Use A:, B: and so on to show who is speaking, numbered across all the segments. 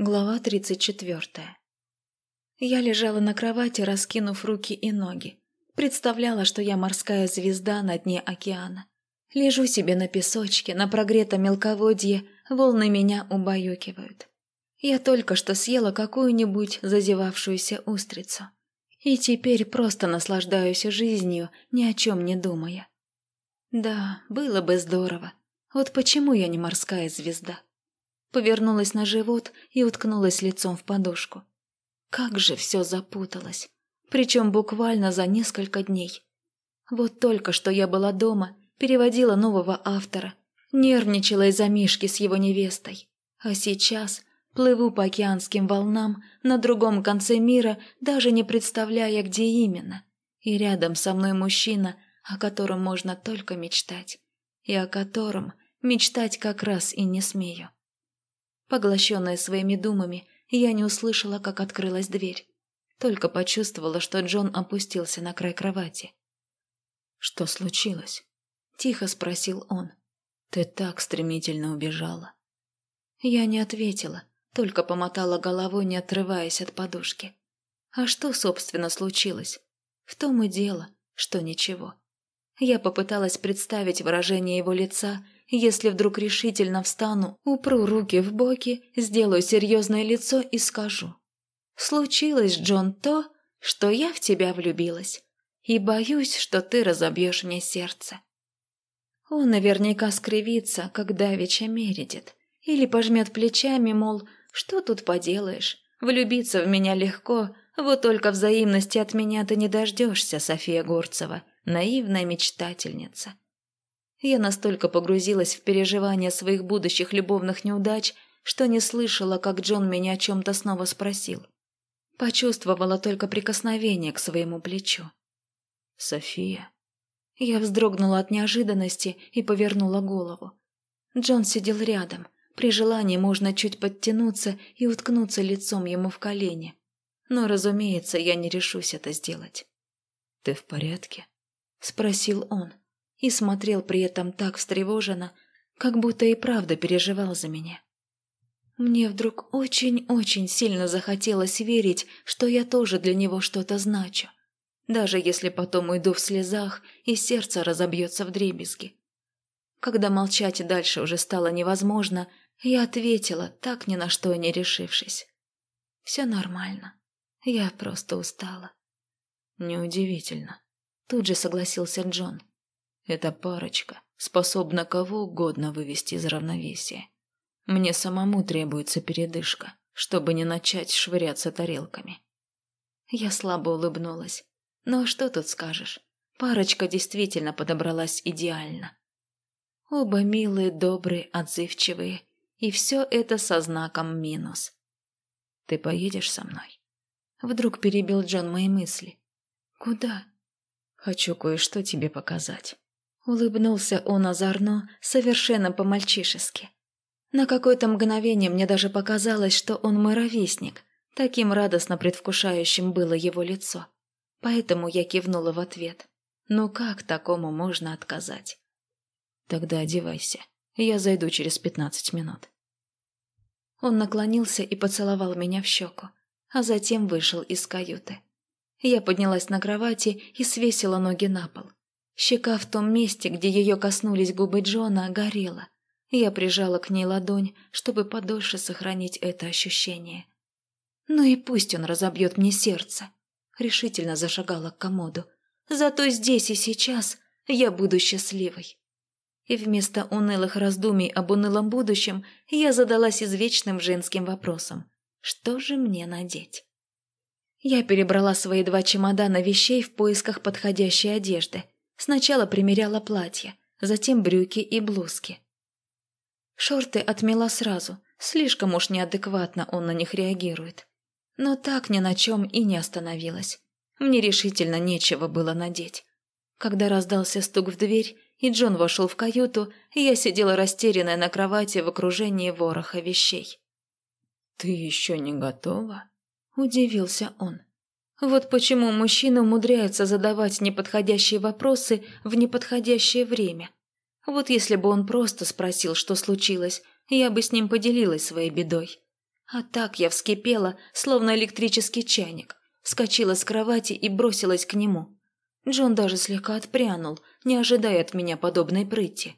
A: Глава 34. Я лежала на кровати, раскинув руки и ноги. Представляла, что я морская звезда на дне океана. Лежу себе на песочке, на прогретом мелководье, волны меня убаюкивают. Я только что съела какую-нибудь зазевавшуюся устрицу. И теперь просто наслаждаюсь жизнью, ни о чем не думая. Да, было бы здорово. Вот почему я не морская звезда? Повернулась на живот и уткнулась лицом в подушку. Как же все запуталось. Причем буквально за несколько дней. Вот только что я была дома, переводила нового автора, нервничала из-за Мишки с его невестой. А сейчас плыву по океанским волнам на другом конце мира, даже не представляя, где именно. И рядом со мной мужчина, о котором можно только мечтать. И о котором мечтать как раз и не смею. Поглощенная своими думами, я не услышала, как открылась дверь. Только почувствовала, что Джон опустился на край кровати. «Что случилось?» – тихо спросил он. «Ты так стремительно убежала». Я не ответила, только помотала головой, не отрываясь от подушки. А что, собственно, случилось? В том и дело, что ничего. Я попыталась представить выражение его лица если вдруг решительно встану, упру руки в боки, сделаю серьезное лицо и скажу. «Случилось, Джон, то, что я в тебя влюбилась, и боюсь, что ты разобьешь мне сердце». Он наверняка скривится, когда давеча мередит, или пожмет плечами, мол, что тут поделаешь, влюбиться в меня легко, вот только взаимности от меня ты не дождешься, София Горцева, наивная мечтательница. Я настолько погрузилась в переживания своих будущих любовных неудач, что не слышала, как Джон меня о чем-то снова спросил. Почувствовала только прикосновение к своему плечу. «София». Я вздрогнула от неожиданности и повернула голову. Джон сидел рядом. При желании можно чуть подтянуться и уткнуться лицом ему в колени. Но, разумеется, я не решусь это сделать. «Ты в порядке?» – спросил он и смотрел при этом так встревоженно, как будто и правда переживал за меня. Мне вдруг очень-очень сильно захотелось верить, что я тоже для него что-то значу, даже если потом уйду в слезах и сердце разобьется в дребезги. Когда молчать дальше уже стало невозможно, я ответила, так ни на что не решившись. «Все нормально. Я просто устала». «Неудивительно», — тут же согласился Джон. Эта парочка способна кого угодно вывести из равновесия. Мне самому требуется передышка, чтобы не начать швыряться тарелками. Я слабо улыбнулась. Ну а что тут скажешь? Парочка действительно подобралась идеально. Оба милые, добрые, отзывчивые. И все это со знаком минус. «Ты поедешь со мной?» Вдруг перебил Джон мои мысли. «Куда?» «Хочу кое-что тебе показать». Улыбнулся он озорно, совершенно по-мальчишески. На какое-то мгновение мне даже показалось, что он мой ровесник. Таким радостно предвкушающим было его лицо. Поэтому я кивнула в ответ. Ну как такому можно отказать? Тогда одевайся. Я зайду через пятнадцать минут. Он наклонился и поцеловал меня в щеку, а затем вышел из каюты. Я поднялась на кровати и свесила ноги на пол. Щека в том месте, где ее коснулись губы Джона, горела. Я прижала к ней ладонь, чтобы подольше сохранить это ощущение. «Ну и пусть он разобьет мне сердце», — решительно зашагала к комоду. «Зато здесь и сейчас я буду счастливой». И вместо унылых раздумий об унылом будущем я задалась извечным женским вопросом. Что же мне надеть? Я перебрала свои два чемодана вещей в поисках подходящей одежды — Сначала примеряла платье, затем брюки и блузки. Шорты отмела сразу, слишком уж неадекватно он на них реагирует. Но так ни на чем и не остановилась. Мне решительно нечего было надеть. Когда раздался стук в дверь, и Джон вошел в каюту, я сидела растерянная на кровати в окружении вороха вещей. «Ты еще не готова?» – удивился он. Вот почему мужчины умудряются задавать неподходящие вопросы в неподходящее время. Вот если бы он просто спросил, что случилось, я бы с ним поделилась своей бедой. А так я вскипела, словно электрический чайник, вскочила с кровати и бросилась к нему. Джон даже слегка отпрянул, не ожидая от меня подобной прыти.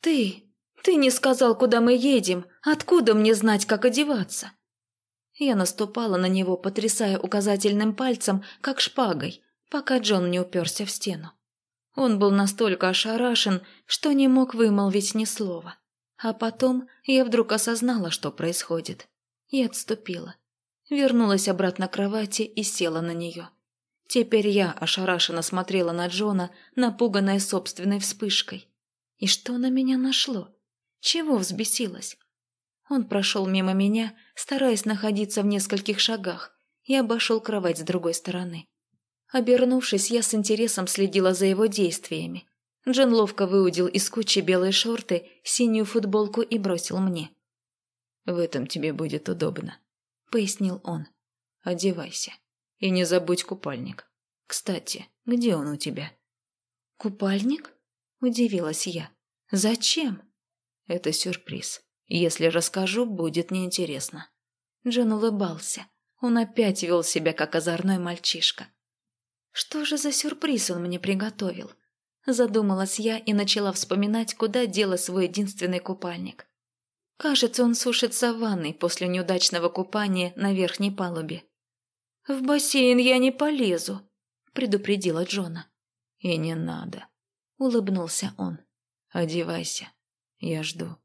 A: «Ты! Ты не сказал, куда мы едем! Откуда мне знать, как одеваться?» Я наступала на него, потрясая указательным пальцем, как шпагой, пока Джон не уперся в стену. Он был настолько ошарашен, что не мог вымолвить ни слова. А потом я вдруг осознала, что происходит, и отступила. Вернулась обратно к кровати и села на нее. Теперь я ошарашенно смотрела на Джона, напуганная собственной вспышкой. И что на меня нашло? Чего взбесилась? Он прошел мимо меня, стараясь находиться в нескольких шагах, и обошел кровать с другой стороны. Обернувшись, я с интересом следила за его действиями. Джон ловко выудил из кучи белые шорты, синюю футболку и бросил мне. «В этом тебе будет удобно», — пояснил он. «Одевайся. И не забудь купальник. Кстати, где он у тебя?» «Купальник?» – удивилась я. «Зачем?» «Это сюрприз. Если расскажу, будет неинтересно». Джон улыбался. Он опять вел себя, как озорной мальчишка. «Что же за сюрприз он мне приготовил?» Задумалась я и начала вспоминать, куда дела свой единственный купальник. Кажется, он сушится в ванной после неудачного купания на верхней палубе. «В бассейн я не полезу», — предупредила Джона. «И не надо», — улыбнулся он. «Одевайся, я жду».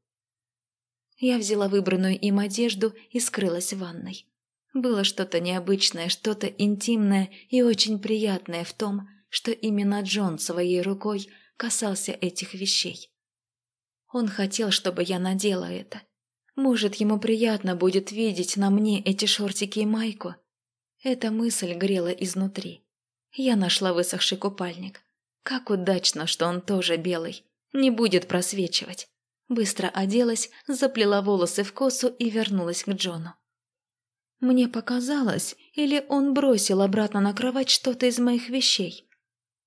A: Я взяла выбранную им одежду и скрылась в ванной. Было что-то необычное, что-то интимное и очень приятное в том, что именно Джон своей рукой касался этих вещей. Он хотел, чтобы я надела это. Может, ему приятно будет видеть на мне эти шортики и майку, эта мысль грела изнутри. Я нашла высохший купальник. Как удачно, что он тоже белый. Не будет просвечивать. Быстро оделась, заплела волосы в косу и вернулась к Джону. Мне показалось, или он бросил обратно на кровать что-то из моих вещей.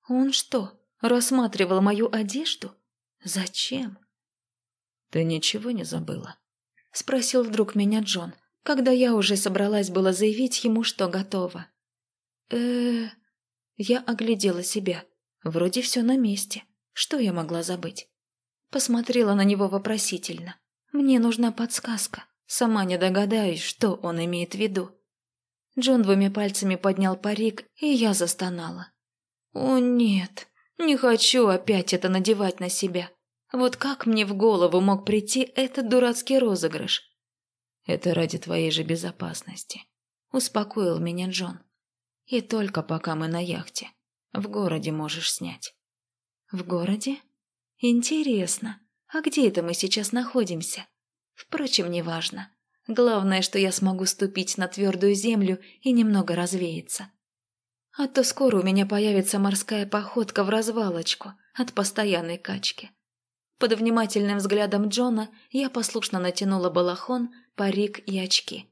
A: Он что, рассматривал мою одежду? Зачем? «Ты ничего не забыла?» – спросил вдруг меня Джон когда я уже собралась было заявить ему, что готова. э Я оглядела себя. Вроде все на месте. Что я могла забыть? Посмотрела на него вопросительно. Мне нужна подсказка. Сама не догадаюсь, что он имеет в виду. Джон двумя пальцами поднял парик, и я застонала. «О нет, не хочу опять это надевать на себя. Вот как мне в голову мог прийти этот дурацкий розыгрыш? Это ради твоей же безопасности. Успокоил меня Джон. И только пока мы на яхте. В городе можешь снять. В городе? Интересно. А где это мы сейчас находимся? Впрочем, неважно. Главное, что я смогу ступить на твердую землю и немного развеяться. А то скоро у меня появится морская походка в развалочку от постоянной качки. Под внимательным взглядом Джона я послушно натянула балахон, парик и очки.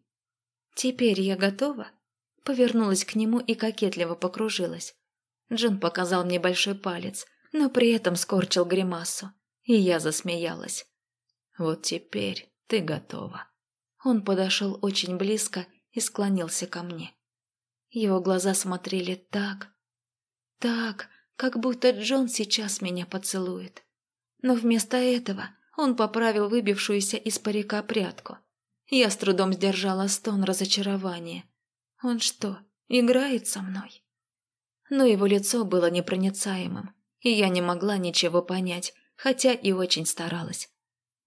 A: «Теперь я готова?» Повернулась к нему и кокетливо покружилась. Джон показал мне большой палец, но при этом скорчил гримасу, и я засмеялась. «Вот теперь ты готова». Он подошел очень близко и склонился ко мне. Его глаза смотрели так, так, как будто Джон сейчас меня поцелует. Но вместо этого он поправил выбившуюся из парика прядку – я с трудом сдержала стон разочарования. Он что, играет со мной? Но его лицо было непроницаемым, и я не могла ничего понять, хотя и очень старалась.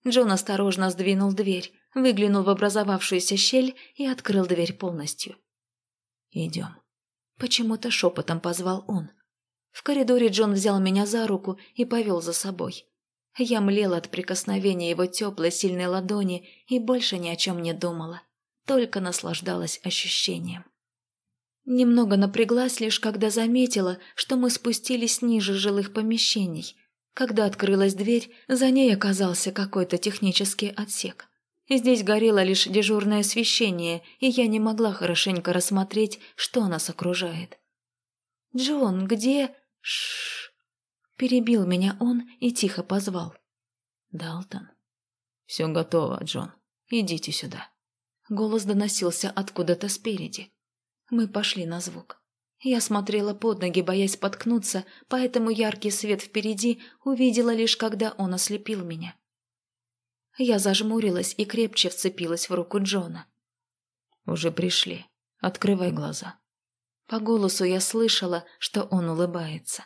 A: Джон осторожно сдвинул дверь, выглянул в образовавшуюся щель и открыл дверь полностью. «Идем». Почему-то шепотом позвал он. В коридоре Джон взял меня за руку и повел за собой. Я млела от прикосновения его теплой, сильной ладони и больше ни о чем не думала, только наслаждалась ощущением. Немного напряглась лишь, когда заметила, что мы спустились ниже жилых помещений. Когда открылась дверь, за ней оказался какой-то технический отсек. Здесь горело лишь дежурное освещение, и я не могла хорошенько рассмотреть, что нас окружает. «Джон, где...» Ш Перебил меня он и тихо позвал. «Далтон». «Все готово, Джон. Идите сюда». Голос доносился откуда-то спереди. Мы пошли на звук. Я смотрела под ноги, боясь споткнуться, поэтому яркий свет впереди увидела лишь, когда он ослепил меня. Я зажмурилась и крепче вцепилась в руку Джона. «Уже пришли. Открывай глаза». По голосу я слышала, что он улыбается.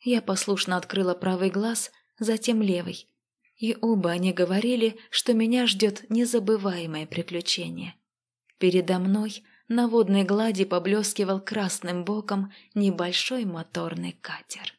A: Я послушно открыла правый глаз, затем левый. И оба они говорили, что меня ждет незабываемое приключение. Передо мной на водной глади поблескивал красным боком небольшой моторный катер.